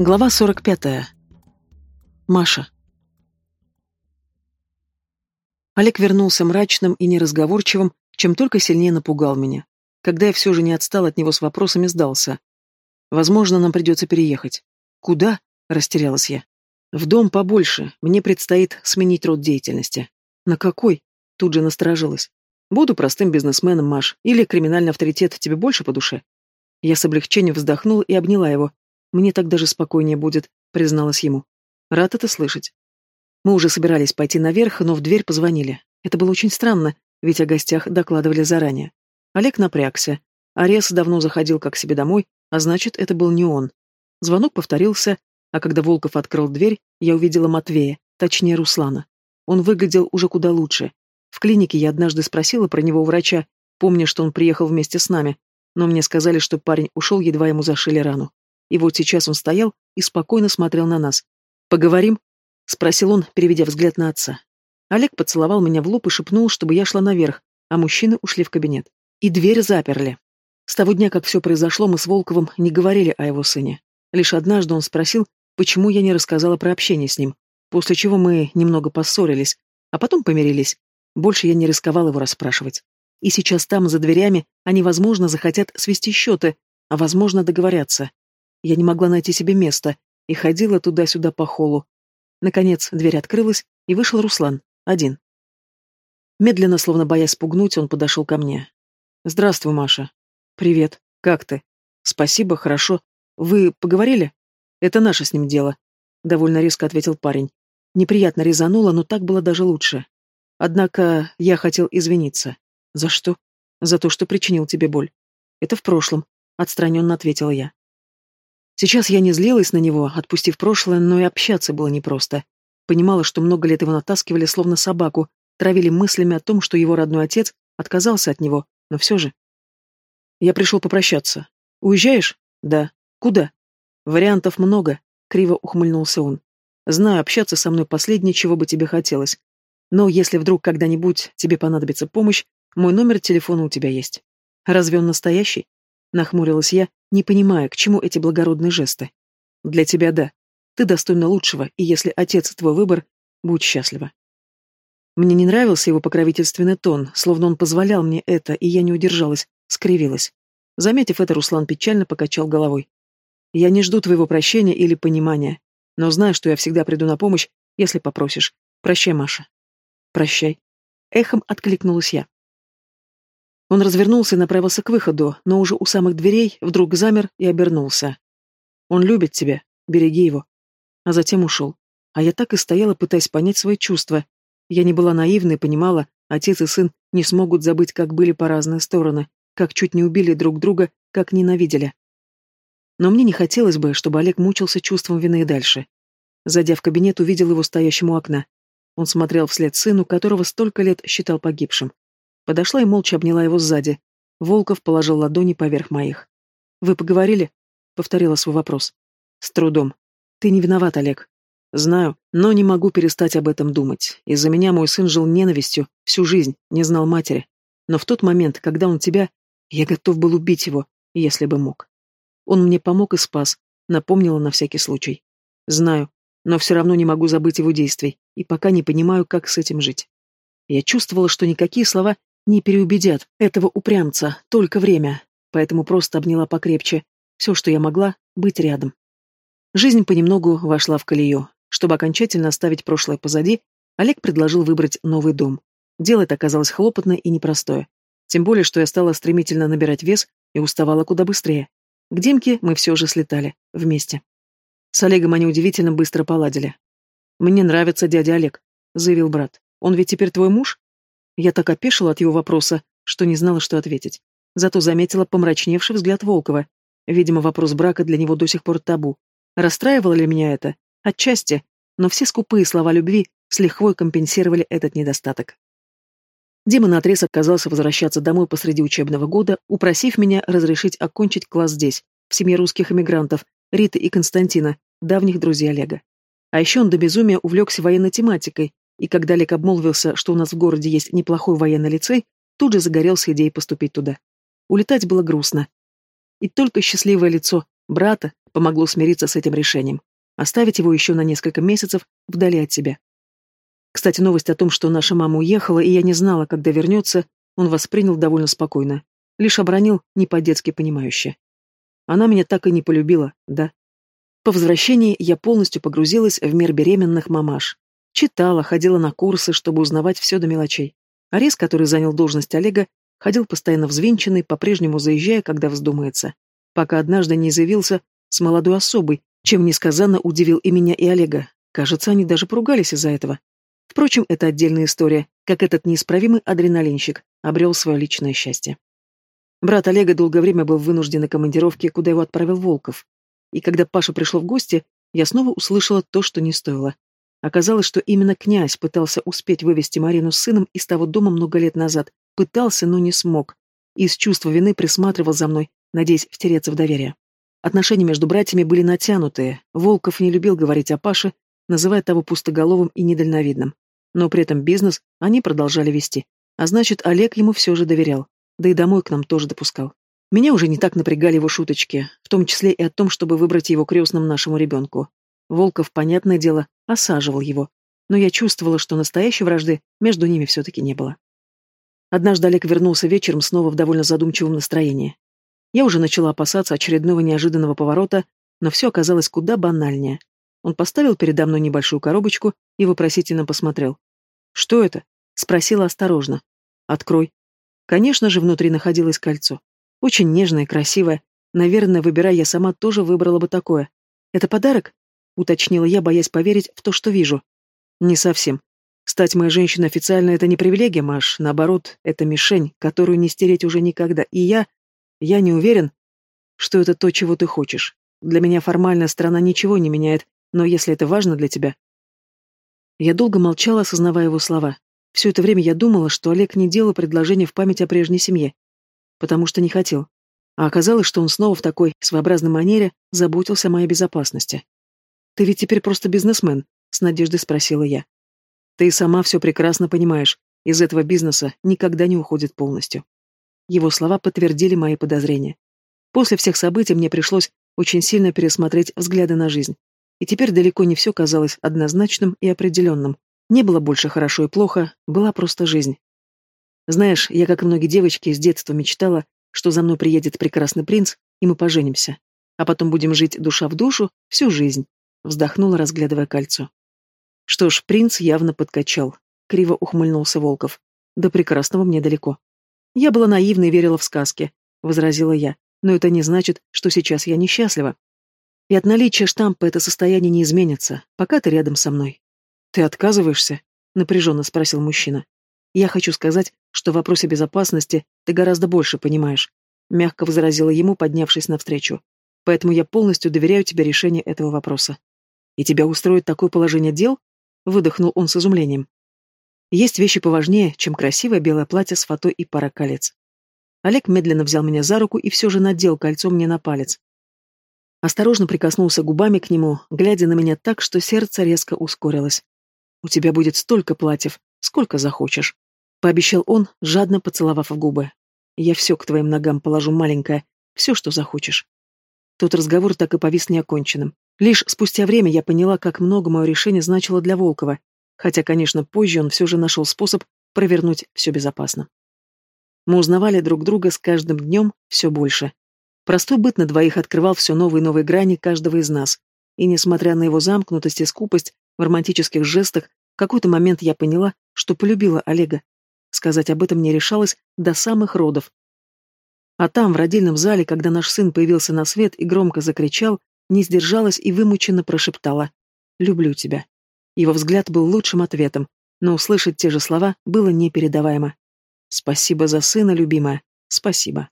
Глава 45. Маша. Олег вернулся мрачным и неразговорчивым, чем только сильнее напугал меня. Когда я все же не отстал от него с вопросами, сдался. Возможно, нам придется переехать. Куда? Растерялась я. В дом побольше. Мне предстоит сменить род деятельности. На какой? Тут же насторожилась. Буду простым бизнесменом, Маш. Или криминальный авторитет тебе больше по душе? Я с облегчением вздохнула и обняла его, мне так даже спокойнее будет, призналась ему. Рад это слышать. Мы уже собирались пойти наверх, но в дверь позвонили. Это было очень странно, ведь о гостях докладывали заранее. Олег напрягся. Арес давно заходил как себе домой, а значит, это был не он. Звонок повторился, а когда Волков открыл дверь, я увидела Матвея, точнее Руслана. Он выглядел уже куда лучше. В клинике я однажды спросила про него у врача, помня, что он приехал вместе с нами, но мне сказали, что парень ушел, едва ему зашили рану. И вот сейчас он стоял и спокойно смотрел на нас. «Поговорим?» — спросил он, переведя взгляд на отца. Олег поцеловал меня в лоб и шепнул, чтобы я шла наверх, а мужчины ушли в кабинет. И дверь заперли. С того дня, как все произошло, мы с Волковым не говорили о его сыне. Лишь однажды он спросил, почему я не рассказала про общение с ним, после чего мы немного поссорились, а потом помирились. Больше я не рисковала его расспрашивать. И сейчас там, за дверями, они, возможно, захотят свести счеты, а, возможно, договорятся. Я не могла найти себе места и ходила туда-сюда по холлу. Наконец, дверь открылась, и вышел Руслан, один. Медленно, словно боясь спугнуть, он подошел ко мне. «Здравствуй, Маша». «Привет. Как ты?» «Спасибо, хорошо. Вы поговорили?» «Это наше с ним дело», — довольно резко ответил парень. Неприятно резануло, но так было даже лучше. Однако я хотел извиниться. «За что?» «За то, что причинил тебе боль». «Это в прошлом», — отстраненно ответила я. Сейчас я не злилась на него, отпустив прошлое, но и общаться было непросто. Понимала, что много лет его натаскивали словно собаку, травили мыслями о том, что его родной отец отказался от него, но все же. Я пришел попрощаться. Уезжаешь? Да. Куда? Вариантов много, криво ухмыльнулся он. Знаю, общаться со мной последнее, чего бы тебе хотелось. Но если вдруг когда-нибудь тебе понадобится помощь, мой номер телефона у тебя есть. Разве он настоящий? Нахмурилась я, не понимая, к чему эти благородные жесты. Для тебя да. Ты достойна лучшего, и если отец твой выбор, будь счастлива. Мне не нравился его покровительственный тон, словно он позволял мне это, и я не удержалась, скривилась. Заметив это, Руслан печально покачал головой. «Я не жду твоего прощения или понимания, но знаю, что я всегда приду на помощь, если попросишь. Прощай, Маша». «Прощай». Эхом откликнулась я. Он развернулся и направился к выходу, но уже у самых дверей вдруг замер и обернулся. «Он любит тебя, береги его». А затем ушел. А я так и стояла, пытаясь понять свои чувства. Я не была наивна и понимала, отец и сын не смогут забыть, как были по разные стороны, как чуть не убили друг друга, как ненавидели. Но мне не хотелось бы, чтобы Олег мучился чувством вины и дальше. Зайдя в кабинет, увидел его стоящим у окна. Он смотрел вслед сыну, которого столько лет считал погибшим. Подошла и молча обняла его сзади. Волков положил ладони поверх моих. «Вы поговорили?» — повторила свой вопрос. «С трудом. Ты не виноват, Олег. Знаю, но не могу перестать об этом думать. Из-за меня мой сын жил ненавистью всю жизнь, не знал матери. Но в тот момент, когда он тебя... Я готов был убить его, если бы мог. Он мне помог и спас, напомнила на всякий случай. Знаю, но все равно не могу забыть его действий, и пока не понимаю, как с этим жить. Я чувствовала, что никакие слова не переубедят этого упрямца, только время. Поэтому просто обняла покрепче. Все, что я могла, быть рядом. Жизнь понемногу вошла в колею. Чтобы окончательно оставить прошлое позади, Олег предложил выбрать новый дом. Дело это оказалось хлопотное и непростое. Тем более, что я стала стремительно набирать вес и уставала куда быстрее. К Димке мы все же слетали. Вместе. С Олегом они удивительно быстро поладили. «Мне нравится дядя Олег», — заявил брат. «Он ведь теперь твой муж?» Я так опешила от его вопроса, что не знала, что ответить. Зато заметила помрачневший взгляд Волкова. Видимо, вопрос брака для него до сих пор табу. Расстраивало ли меня это? Отчасти, но все скупые слова любви с лихвой компенсировали этот недостаток. Дима наотрез отказался возвращаться домой посреди учебного года, упросив меня разрешить окончить класс здесь, в семье русских эмигрантов, Риты и Константина, давних друзей Олега. А еще он до безумия увлекся военной тематикой и когда Олег обмолвился, что у нас в городе есть неплохой военный лицей, тут же загорелся идеей поступить туда. Улетать было грустно. И только счастливое лицо брата, помогло смириться с этим решением. Оставить его еще на несколько месяцев вдали от себя. Кстати, новость о том, что наша мама уехала, и я не знала, когда вернется, он воспринял довольно спокойно. Лишь обронил не по-детски понимающе. Она меня так и не полюбила, да? По возвращении я полностью погрузилась в мир беременных мамаш. Читала, ходила на курсы, чтобы узнавать все до мелочей. Арес, который занял должность Олега, ходил постоянно взвинченный, по-прежнему заезжая, когда вздумается. Пока однажды не заявился с молодой особой, чем несказанно удивил и меня, и Олега. Кажется, они даже поругались из-за этого. Впрочем, это отдельная история, как этот неисправимый адреналинщик обрел свое личное счастье. Брат Олега долгое время был вынужден на командировке, куда его отправил Волков. И когда Паша пришел в гости, я снова услышала то, что не стоило. Оказалось, что именно князь пытался успеть вывести Марину с сыном из того дома много лет назад. Пытался, но не смог. И из чувства вины присматривал за мной, надеясь втереться в доверие. Отношения между братьями были натянутые. Волков не любил говорить о Паше, называя того пустоголовым и недальновидным. Но при этом бизнес они продолжали вести. А значит, Олег ему все же доверял. Да и домой к нам тоже допускал. Меня уже не так напрягали его шуточки, в том числе и о том, чтобы выбрать его крестным нашему ребенку. Волков, понятное дело, осаживал его. Но я чувствовала, что настоящей вражды между ними все-таки не было. Однажды Олег вернулся вечером снова в довольно задумчивом настроении. Я уже начала опасаться очередного неожиданного поворота, но все оказалось куда банальнее. Он поставил передо мной небольшую коробочку и вопросительно посмотрел. «Что это?» — спросила осторожно. «Открой». Конечно же, внутри находилось кольцо. Очень нежное, красивое. Наверное, выбирая я сама, тоже выбрала бы такое. «Это подарок?» — уточнила я, боясь поверить в то, что вижу. «Не совсем. Стать моей женщиной официально — это не привилегия, Маш. Наоборот, это мишень, которую не стереть уже никогда. И я... Я не уверен, что это то, чего ты хочешь. Для меня формальная сторона ничего не меняет, но если это важно для тебя... Я долго молчала, осознавая его слова. Все это время я думала, что Олег не делал предложения в память о прежней семье. Потому что не хотел. А оказалось, что он снова в такой своеобразной манере заботился о моей безопасности. «Ты ведь теперь просто бизнесмен?» — с надеждой спросила я. «Ты сама все прекрасно понимаешь. Из этого бизнеса никогда не уходит полностью». Его слова подтвердили мои подозрения. После всех событий мне пришлось очень сильно пересмотреть взгляды на жизнь. И теперь далеко не все казалось однозначным и определенным. Не было больше хорошо и плохо, была просто жизнь. Знаешь, я, как и многие девочки, с детства мечтала, что за мной приедет прекрасный принц, и мы поженимся. А потом будем жить душа в душу всю жизнь. Вздохнула, разглядывая кольцо. Что ж, принц явно подкачал. Криво ухмыльнулся Волков. Да прекрасного мне далеко. Я была наивна и верила в сказки, возразила я. Но это не значит, что сейчас я несчастлива. И от наличия штампа это состояние не изменится, пока ты рядом со мной. Ты отказываешься? Напряженно спросил мужчина. Я хочу сказать, что в вопросе безопасности ты гораздо больше понимаешь. Мягко возразила ему, поднявшись навстречу. Поэтому я полностью доверяю тебе решение этого вопроса. И тебя устроит такое положение дел? Выдохнул он с изумлением. Есть вещи поважнее, чем красивое белое платье с фото и пара колец. Олег медленно взял меня за руку и все же надел кольцо мне на палец. Осторожно прикоснулся губами к нему, глядя на меня так, что сердце резко ускорилось. «У тебя будет столько платьев, сколько захочешь», — пообещал он, жадно поцеловав в губы. «Я все к твоим ногам положу, маленькая, все, что захочешь». Тот разговор так и повис неоконченным. Лишь спустя время я поняла, как много мое решение значило для Волкова, хотя, конечно, позже он все же нашел способ провернуть все безопасно. Мы узнавали друг друга с каждым днем все больше. Простой быт на двоих открывал все новые и новые грани каждого из нас. И несмотря на его замкнутость и скупость в романтических жестах, в какой-то момент я поняла, что полюбила Олега. Сказать об этом не решалась до самых родов. А там, в родильном зале, когда наш сын появился на свет и громко закричал, не сдержалась и вымученно прошептала «Люблю тебя». Его взгляд был лучшим ответом, но услышать те же слова было непередаваемо. «Спасибо за сына, любимая. Спасибо».